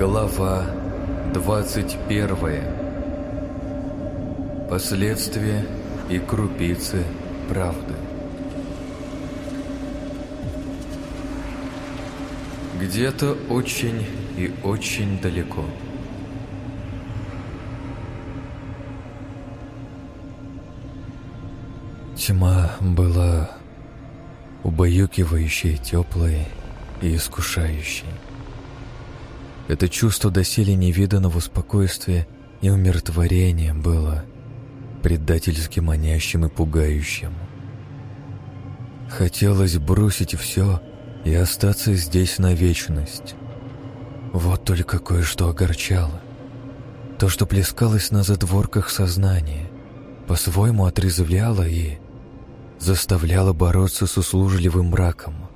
Глава 21. Последствия и крупицы правды. Где-то очень и очень далеко. Тьма была убаюкивающей, теплой и искушающей. Это чувство доселе невиданного спокойствия и умиротворения было предательски манящим и пугающим. Хотелось бросить все и остаться здесь на вечность. Вот только кое-что огорчало. То, что плескалось на задворках сознания, по-своему отрезвляло и заставляло бороться с услужливым мраком.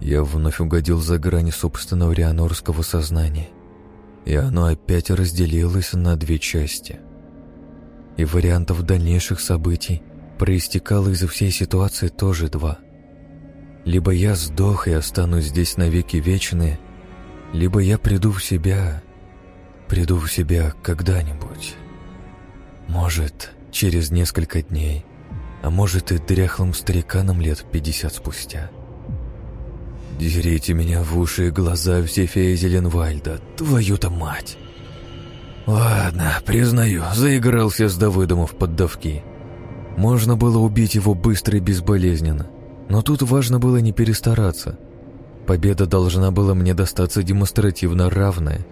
Я вновь угодил за грани собственного рианорского сознания, и оно опять разделилось на две части. И вариантов дальнейших событий проистекало из всей ситуации тоже два. Либо я сдох и останусь здесь навеки вечные, либо я приду в себя, приду в себя когда-нибудь. Может, через несколько дней, а может и дряхлым стариканом лет пятьдесят спустя. Дерите меня в уши и глаза все феи Зеленвальда, твою-то мать! Ладно, признаю, заигрался с Давыдом в поддавки. Можно было убить его быстро и безболезненно, но тут важно было не перестараться. Победа должна была мне достаться демонстративно равная.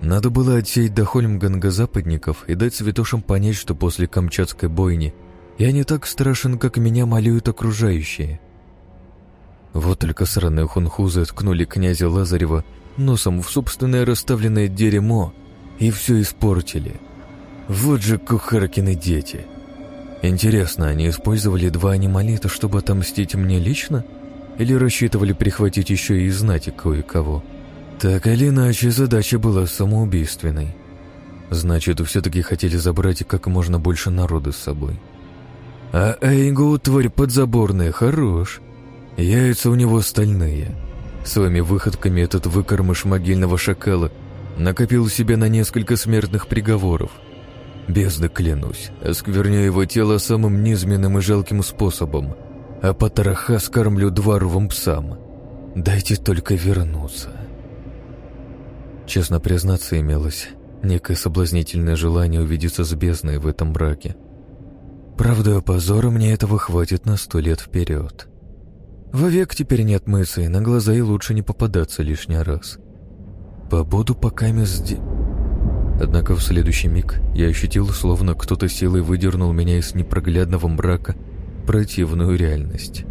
Надо было отсеять до Хольмганга западников и дать святошам понять, что после Камчатской бойни я не так страшен, как меня малюют окружающие. Вот только сраные хунхузы ткнули князя Лазарева носом в собственное расставленное дерьмо и все испортили. Вот же кухаркины дети. Интересно, они использовали два анималита, чтобы отомстить мне лично? Или рассчитывали прихватить еще и знати кое-кого? Так или иначе, задача была самоубийственной. Значит, все-таки хотели забрать как можно больше народа с собой. А Эйгу, тварь подзаборная, хорош. Яйца у него стальные. Своими выходками этот выкормыш могильного шакала накопил себе на несколько смертных приговоров. Бездна клянусь, оскверню его тело самым низменным и жалким способом, а потроха скормлю дворовым псам. Дайте только вернуться. Честно признаться, имелось некое соблазнительное желание увидеться с бездной в этом браке. Правда, позора мне этого хватит на сто лет вперед. Вовек теперь не отмыться, и на глаза и лучше не попадаться лишний раз. Побуду пока мезде... Однако в следующий миг я ощутил, словно кто-то силой выдернул меня из непроглядного мрака противную реальность.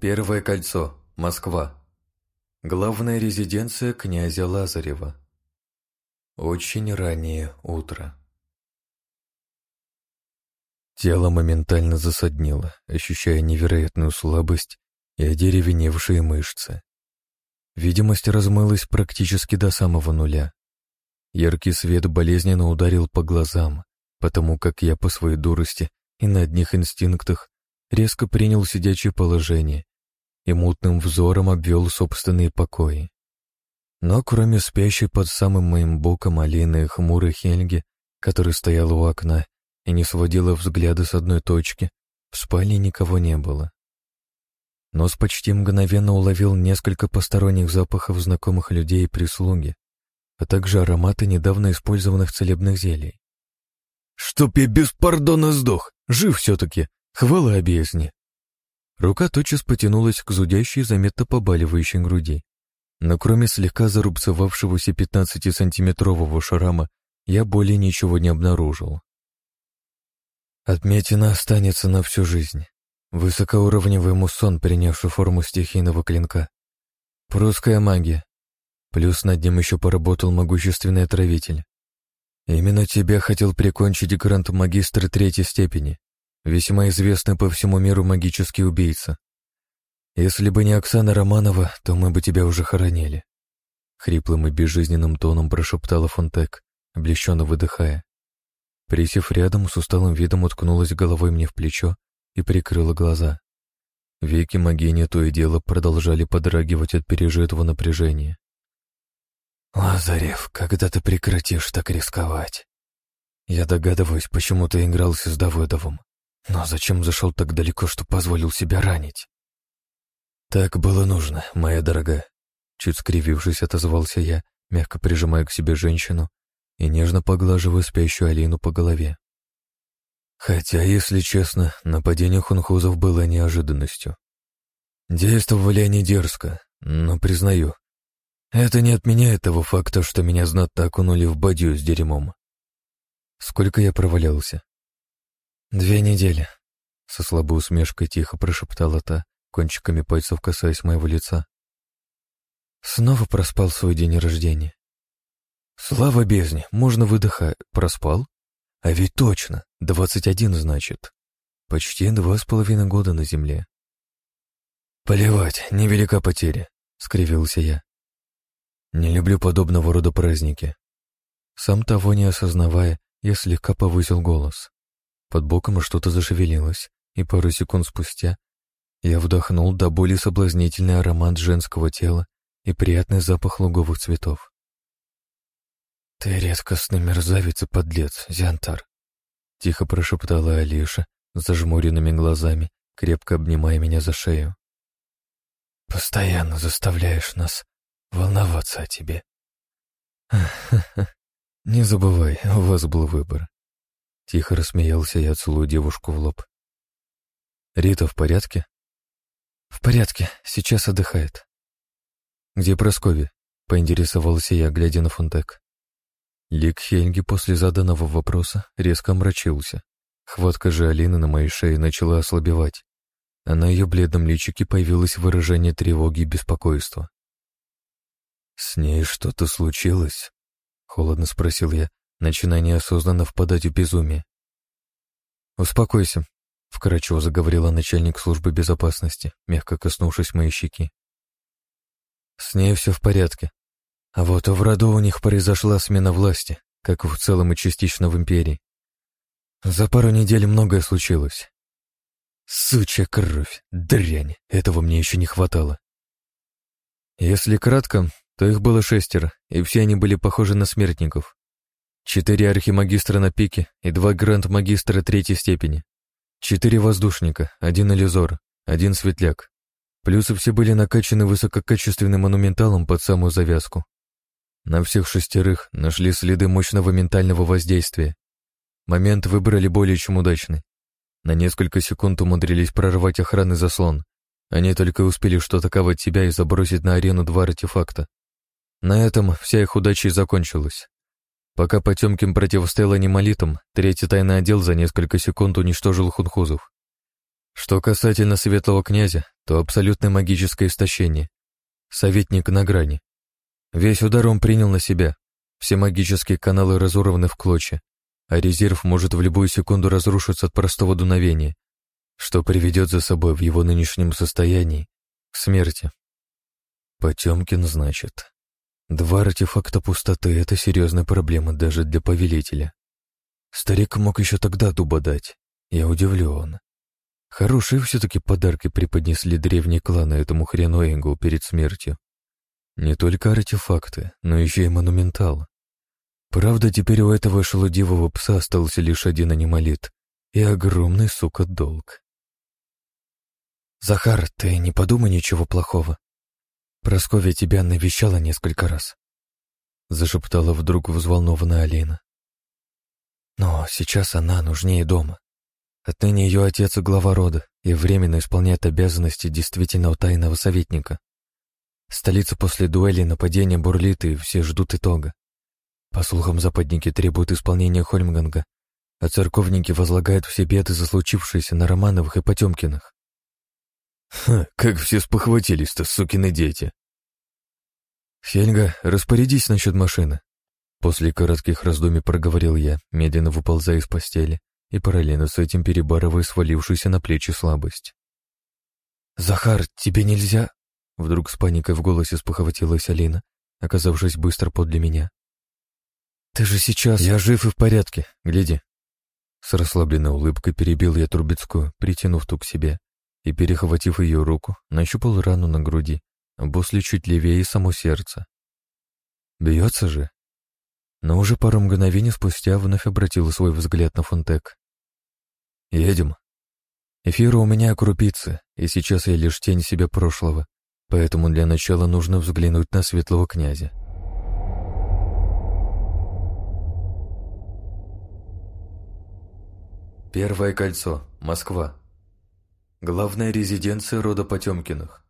Первое кольцо. Москва. Главная резиденция князя Лазарева. Очень раннее утро. Тело моментально засаднило, ощущая невероятную слабость и одеревеневшие мышцы. Видимость размылась практически до самого нуля. Яркий свет болезненно ударил по глазам, потому как я по своей дурости и на одних инстинктах резко принял сидячее положение и мутным взором обвел собственные покои. Но кроме спящей под самым моим боком Алины хмурой Хельги, которая стояла у окна и не сводила взгляда с одной точки, в спальне никого не было. Нос почти мгновенно уловил несколько посторонних запахов знакомых людей и прислуги, а также ароматы недавно использованных целебных зелий. «Чтоб я без пардона сдох! Жив все-таки! Хвала объясни!» Рука тотчас потянулась к зудящей, заметно побаливающей груди. Но кроме слегка зарубцевавшегося 15-сантиметрового шрама, я более ничего не обнаружил. Отметина останется на всю жизнь. Высокоуровневый муссон, принявший форму стихийного клинка. Прусская магия. Плюс над ним еще поработал могущественный отравитель. Именно тебя хотел прикончить грант-магистр третьей степени, весьма известный по всему миру магический убийца. «Если бы не Оксана Романова, то мы бы тебя уже хоронили», — хриплым и безжизненным тоном прошептала Фонтек, облегченно выдыхая. Присев рядом, с усталым видом уткнулась головой мне в плечо и прикрыла глаза. Веки Магини то и дело продолжали подрагивать от пережитого напряжения. «Лазарев, когда ты прекратишь так рисковать? Я догадываюсь, почему ты игрался с Давыдовым, но зачем зашел так далеко, что позволил себя ранить?» «Так было нужно, моя дорогая», — чуть скривившись, отозвался я, мягко прижимая к себе женщину и нежно поглаживая спящую Алину по голове. Хотя, если честно, нападение хунхузов было неожиданностью. Действовали они дерзко, но, признаю, это не отменяет того факта, что меня знатно окунули в бадью с дерьмом. Сколько я провалялся? Две недели. Со слабой усмешкой тихо прошептала та, кончиками пальцев касаясь моего лица. Снова проспал свой день рождения. Слава бездне, можно выдыхать. Проспал? А ведь точно, двадцать один значит. Почти два с половиной года на земле. «Плевать, невелика потеря», — скривился я. «Не люблю подобного рода праздники». Сам того не осознавая, я слегка повысил голос. Под боком что-то зашевелилось, и пару секунд спустя я вдохнул до боли соблазнительный аромат женского тела и приятный запах луговых цветов. «Ты редкостный мерзавец и подлец, Зиантар», — тихо прошептала Алиша, зажмуренными глазами, крепко обнимая меня за шею. «Постоянно заставляешь нас волноваться о тебе». «Не забывай, у вас был выбор». Тихо рассмеялся я, целую девушку в лоб. «Рита в порядке?» «В порядке, сейчас отдыхает». «Где Прасковья?» — поинтересовался я, глядя на Фунтек. Лик Хельги после заданного вопроса резко омрачился. Хватка же Алины на моей шее начала ослабевать, а на ее бледном личике появилось выражение тревоги и беспокойства. «С ней что-то случилось?» — холодно спросил я, начиная неосознанно впадать в безумие. «Успокойся», — вкратчиво заговорила начальник службы безопасности, мягко коснувшись моей щеки. «С ней все в порядке. А вот в роду у них произошла смена власти, как в целом и частично в империи. За пару недель многое случилось. Сучья кровь, дрянь, этого мне еще не хватало. Если кратко, то их было шестеро, и все они были похожи на смертников. Четыре архимагистра на пике и два гранд-магистра третьей степени. Четыре воздушника, один иллюзор, один светляк. Плюсы все были накачаны высококачественным монументалом под самую завязку. На всех шестерых нашли следы мощного ментального воздействия. Момент выбрали более чем удачный. На несколько секунд умудрились прорвать охранный заслон. Они только успели что атаковать себя и забросить на арену два артефакта. На этом вся их удача и закончилась. Пока Потемкин противостоял анималитам, третий тайный отдел за несколько секунд уничтожил хунхузов. Что касательно светлого князя, то абсолютное магическое истощение. Советник на грани. Весь удар он принял на себя. Все магические каналы разорваны в клочья, а резерв может в любую секунду разрушиться от простого дуновения, что приведет за собой в его нынешнем состоянии к смерти. Потемкин, значит. Два артефакта пустоты — это серьезная проблема даже для повелителя. Старик мог еще тогда дуба дать. Я удивлен. Хорошие все-таки подарки преподнесли древние кланы этому хрену Энгу перед смертью. Не только артефакты, но еще и монументал. Правда, теперь у этого шелудивого пса остался лишь один анималит и огромный, сука, долг. «Захар, ты не подумай ничего плохого. Просковья тебя навещала несколько раз», — зашептала вдруг взволнованная Алина. «Но сейчас она нужнее дома. Отныне ее отец — глава рода и временно исполняет обязанности действительного тайного советника. Столица после дуэли и нападения бурлит, и все ждут итога. По слухам, западники требуют исполнения Хольмганга, а церковники возлагают все беды за случившееся на Романовых и Потемкиных. Ха, как все спохватились-то, сукины дети. Хельга, распорядись насчет машины. После коротких раздумий проговорил я, медленно выползая из постели и параллельно с этим перебарывая свалившуюся на плечи слабость. «Захар, тебе нельзя...» Вдруг с паникой в голосе спохватилась Алина, оказавшись быстро подле меня. «Ты же сейчас...» «Я жив и в порядке, гляди», С расслабленной улыбкой перебил я Трубецкую, притянув ту к себе, и, перехватив ее руку, нащупал рану на груди, а после чуть левее само сердце. Бьется же. Но уже пару мгновений спустя вновь обратил свой взгляд на Фунтек. «Едем. Эфира у меня крупицы, и сейчас я лишь тень себя прошлого, поэтому для начала нужно взглянуть на светлого князя». Первое кольцо. Москва. Главная резиденция рода Потемкиных.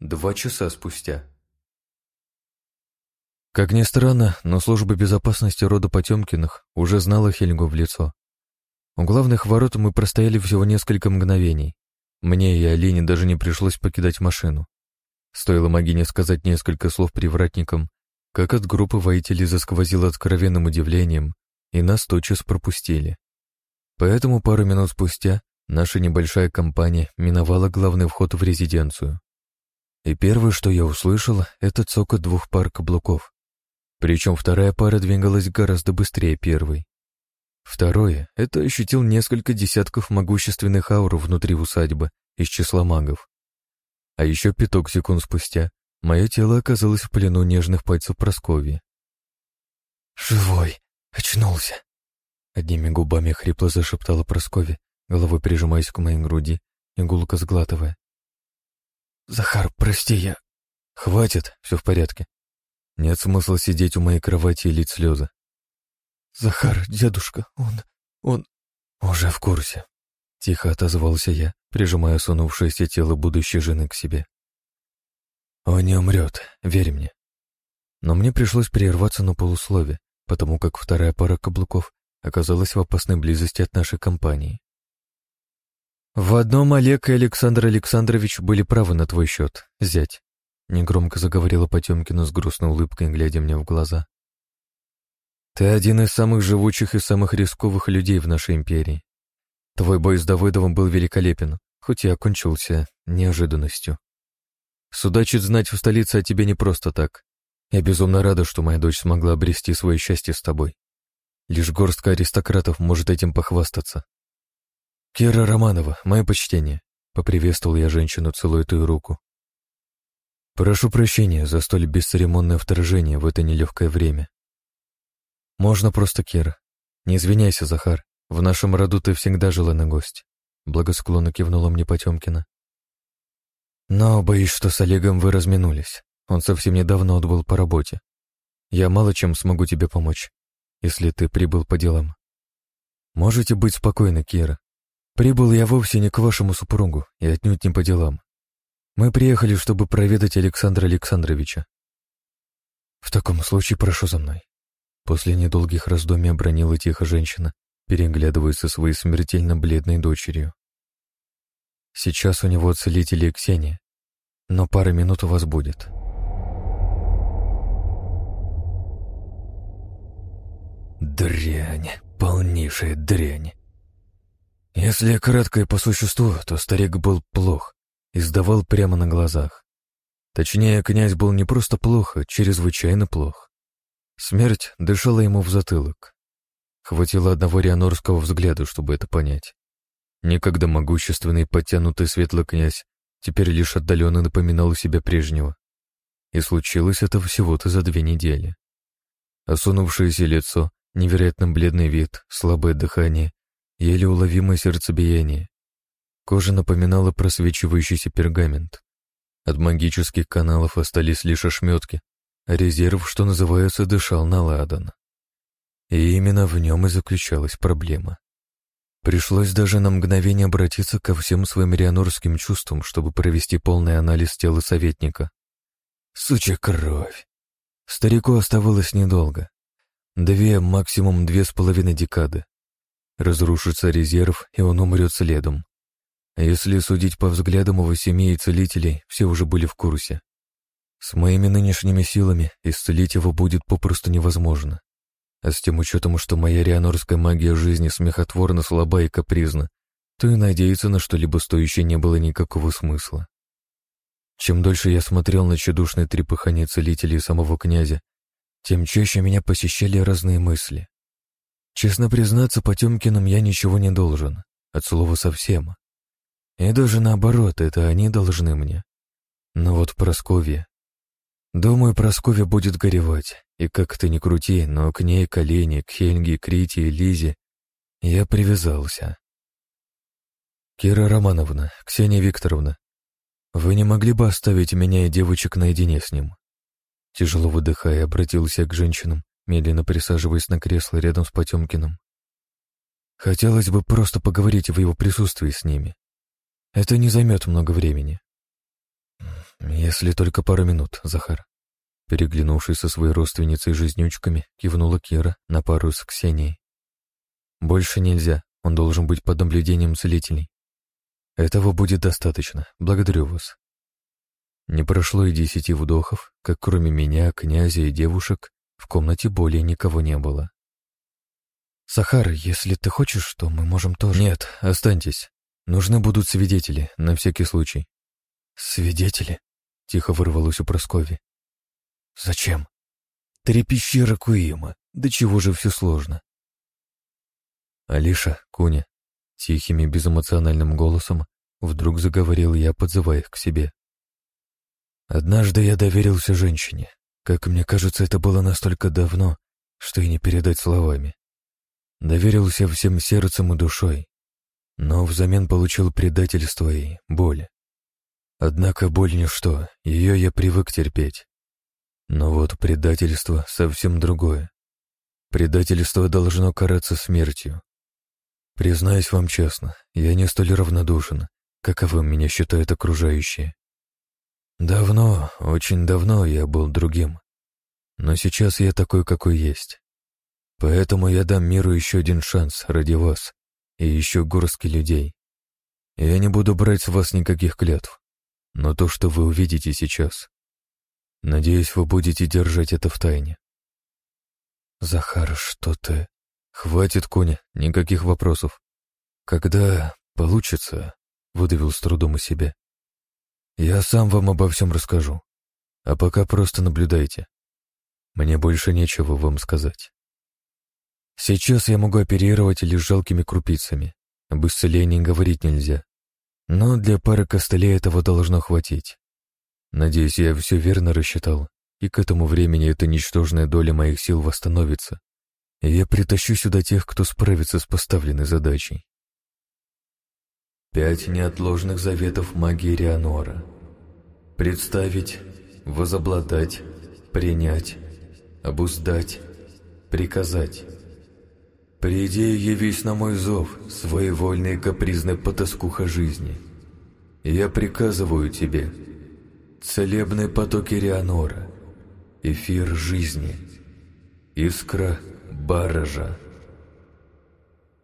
Два часа спустя. Как ни странно, но служба безопасности рода Потемкиных уже знала Хельгу в лицо. У главных ворот мы простояли всего несколько мгновений. Мне и Алине даже не пришлось покидать машину. Стоило Магине сказать несколько слов привратникам, как от группы воителей засквозило откровенным удивлением, и нас тотчас пропустили. Поэтому пару минут спустя наша небольшая компания миновала главный вход в резиденцию. И первое, что я услышал, это цокот двух пар каблуков. Причем вторая пара двигалась гораздо быстрее первой. Второе — это ощутил несколько десятков могущественных аур внутри усадьбы из числа магов. А еще пяток секунд спустя мое тело оказалось в плену нежных пальцев Прасковьи. «Живой! Очнулся!» Одними губами хрипло зашептала Прасковья, головой прижимаясь к моей груди и гулко сглатывая. «Захар, прости, я...» «Хватит, все в порядке. Нет смысла сидеть у моей кровати и лить слезы». «Захар, дедушка, он... он...» «Уже в курсе», — тихо отозвался я, прижимая сунувшееся тело будущей жены к себе. «Он не умрет, верь мне». Но мне пришлось прерваться на полуслове, потому как вторая пара каблуков оказалась в опасной близости от нашей компании. «В одном Олег и Александр Александрович были правы на твой счет, зять», — негромко заговорила Потемкина с грустной улыбкой, глядя мне в глаза. «Ты один из самых живучих и самых рисковых людей в нашей империи. Твой бой с Давыдовым был великолепен, хоть и окончился неожиданностью. Судачит знать в столице о тебе не просто так. Я безумно рада, что моя дочь смогла обрести свое счастье с тобой. Лишь горстка аристократов может этим похвастаться. «Кира Романова, мое почтение», — поприветствовал я женщину, целуя ту руку. «Прошу прощения за столь бесцеремонное вторжение в это нелегкое время». «Можно просто Кира. Не извиняйся, Захар. В нашем роду ты всегда желанный гость», — благосклонно кивнула мне Потемкина. «Но боюсь, что с Олегом вы разминулись. Он совсем недавно отбыл по работе. Я мало чем смогу тебе помочь если ты прибыл по делам. Можете быть спокойны, Кира. Прибыл я вовсе не к вашему супругу и отнюдь не по делам. Мы приехали, чтобы проведать Александра Александровича. В таком случае прошу за мной. После недолгих раздумий обронила тихо женщина, переглядываясь со своей смертельно бледной дочерью. Сейчас у него целители Ксения, но пара минут у вас будет. Дрянь, полнейшая дрянь. Если кратко и по существу, то старик был плох и сдавал прямо на глазах. Точнее, князь был не просто плохо, а чрезвычайно плох. Смерть дышала ему в затылок. Хватило одного рианорского взгляда, чтобы это понять. Некогда могущественный, подтянутый светлый князь теперь лишь отдаленно напоминал себя прежнего. И случилось это всего-то за две недели. Осунувшееся лицо Невероятно бледный вид, слабое дыхание, еле уловимое сердцебиение. Кожа напоминала просвечивающийся пергамент. От магических каналов остались лишь ошметки, а резерв, что называется, дышал на ладан. И именно в нем и заключалась проблема. Пришлось даже на мгновение обратиться ко всем своим рианорским чувствам, чтобы провести полный анализ тела советника. Сучья кровь! Старику оставалось недолго. Две, максимум две с половиной декады. Разрушится резерв, и он умрет следом. Если судить по взглядам его семьи и целителей, все уже были в курсе. С моими нынешними силами исцелить его будет попросту невозможно. А с тем учетом, что моя рианорская магия жизни смехотворно слаба и капризна, то и надеяться на что-либо стоящее не было никакого смысла. Чем дольше я смотрел на чудушные трепыхания целителей самого князя, тем чаще меня посещали разные мысли. Честно признаться, Потемкиным я ничего не должен, от слова совсем. И даже наоборот, это они должны мне. Но вот Просковья... Думаю, Просковья будет горевать, и как ты ни крути, но к ней, к Олене, к Хельге, Крите и Лизе я привязался. Кира Романовна, Ксения Викторовна, вы не могли бы оставить меня и девочек наедине с ним? Тяжело выдыхая, обратился к женщинам, медленно присаживаясь на кресло рядом с Потемкиным. Хотелось бы просто поговорить в его присутствии с ними. Это не займет много времени. Если только пару минут, Захар. Переглянувшись со своей родственницей-жизнючками, кивнула Кира на пару с Ксенией. Больше нельзя, он должен быть под наблюдением целителей. Этого будет достаточно, благодарю вас. Не прошло и десяти вдохов, как кроме меня, князя и девушек, в комнате более никого не было. «Сахар, если ты хочешь, то мы можем тоже...» «Нет, останьтесь. Нужны будут свидетели, на всякий случай». «Свидетели?» — тихо вырвалось у Праскови. «Зачем?» «Трепещи Ракуима. Да чего же все сложно?» «Алиша, Куня», — тихим и безэмоциональным голосом вдруг заговорил я, подзывая их к себе. «Однажды я доверился женщине. Как мне кажется, это было настолько давно, что и не передать словами. Доверился всем сердцем и душой, но взамен получил предательство и боль. Однако боль ничто, ее я привык терпеть. Но вот предательство совсем другое. Предательство должно караться смертью. Признаюсь вам честно, я не столь равнодушен, каковым меня считают окружающие. Давно, очень давно я был другим. Но сейчас я такой, какой есть. Поэтому я дам миру еще один шанс ради вас и еще горстки людей. Я не буду брать с вас никаких клятв, но то, что вы увидите сейчас, надеюсь, вы будете держать это в тайне. Захар, что ты? Хватит, Коня, никаких вопросов. Когда получится, выдавил с трудом из себя. Я сам вам обо всем расскажу. А пока просто наблюдайте. Мне больше нечего вам сказать. Сейчас я могу оперировать лишь жалкими крупицами. Об исцелении говорить нельзя. Но для пары костылей этого должно хватить. Надеюсь, я все верно рассчитал, и к этому времени эта ничтожная доля моих сил восстановится, и я притащу сюда тех, кто справится с поставленной задачей. Пять неотложных заветов магии Рианора. Представить, возобладать, принять, обуздать, приказать. Приди и явись на мой зов, своевольный и капризный потаскуха жизни. Я приказываю тебе, целебные потоки Рианора, эфир жизни, искра баража.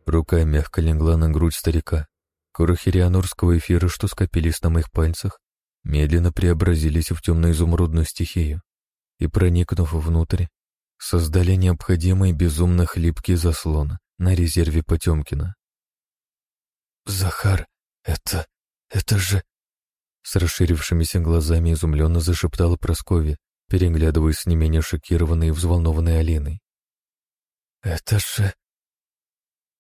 Рука мягко легла на грудь старика. Рианорского эфира, что скопились на моих пальцах, медленно преобразились в темно-изумрудную стихию и, проникнув внутрь, создали необходимый безумно хлипкий заслон на резерве Потемкина. «Захар, это... это же...» С расширившимися глазами изумленно зашептала Прасковья, переглядываясь с не менее шокированной и взволнованной Алиной. «Это же...»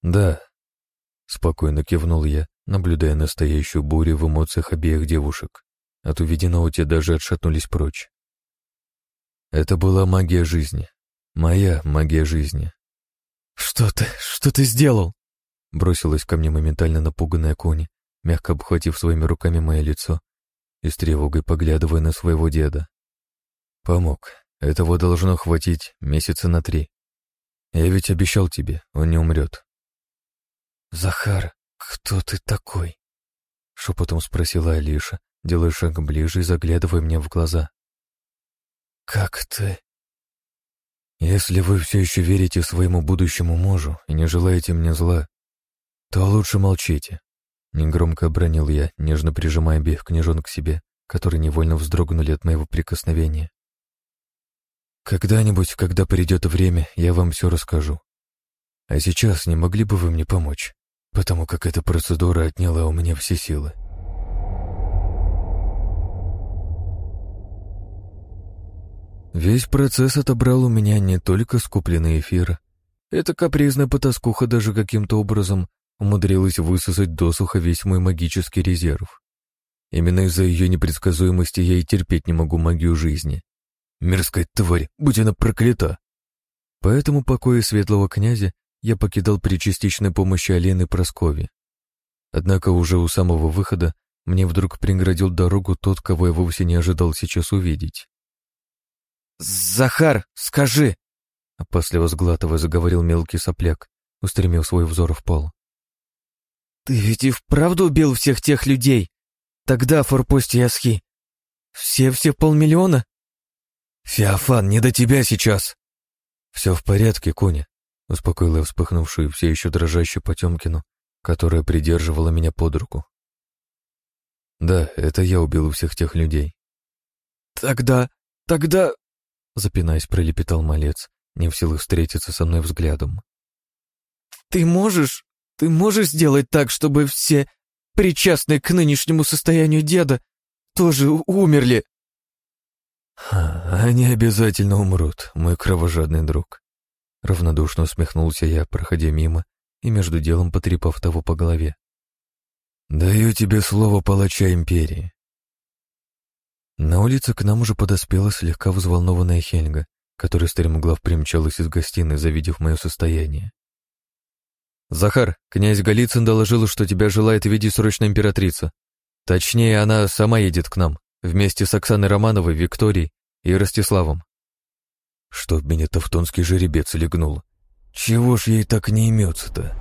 «Да», — спокойно кивнул я, наблюдая настоящую бурю в эмоциях обеих девушек. От увиденного те даже отшатнулись прочь. Это была магия жизни, Моя магия жизни. «Что ты? Что ты сделал?» Бросилась ко мне моментально напуганная Кони, мягко обхватив своими руками мое лицо и с тревогой поглядывая на своего деда. «Помог. Этого должно хватить месяца на три. Я ведь обещал тебе, он не умрет». «Захар, кто ты такой?» Шепотом спросила Алиша, делая шаг ближе и заглядывая мне в глаза. «Как ты?» Если вы все еще верите своему будущему мужу и не желаете мне зла, то лучше молчите. Негромко обронил я, нежно прижимая обеих княжон к себе, которые невольно вздрогнули от моего прикосновения. Когда-нибудь, когда придет время, я вам все расскажу. А сейчас не могли бы вы мне помочь, потому как эта процедура отняла у меня все силы. Весь процесс отобрал у меня не только скупленный эфир, Эта капризная потаскуха даже каким-то образом умудрилась высосать досуха весь мой магический резерв. Именно из-за ее непредсказуемости я и терпеть не могу магию жизни. Мерзкая тварь, будь она проклята. Поэтому покои светлого князя я покидал при частичной помощи Алены Проскови. Однако уже у самого выхода мне вдруг преградил дорогу тот, кого я вовсе не ожидал сейчас увидеть. «Захар, скажи!» Опасливо сглатывая, заговорил мелкий сопляк, устремил свой взор в пол. «Ты ведь и вправду убил всех тех людей? Тогда в форпосте Ясхи. Все-все полмиллиона?» «Феофан, не до тебя сейчас!» «Все в порядке, Коня», — успокоила вспыхнувшую, все еще дрожащую Потемкину, которая придерживала меня под руку. «Да, это я убил всех тех людей». «Тогда... тогда...» — запинаясь, пролепетал малец, не в силах встретиться со мной взглядом. «Ты можешь... ты можешь сделать так, чтобы все причастные к нынешнему состоянию деда тоже умерли?» «Они обязательно умрут, мой кровожадный друг», — равнодушно усмехнулся я, проходя мимо и между делом потрепав того по голове. «Даю тебе слово палача Империи». На улице к нам уже подоспела слегка взволнованная Хельга, которая стремглав примчалась из гостиной, завидев мое состояние. «Захар, князь Голицын доложил, что тебя желает видеть срочно императрица. Точнее, она сама едет к нам, вместе с Оксаной Романовой, Викторией и Ростиславом. Чтоб меня тавтонский жеребец легнул. Чего ж ей так не имется-то?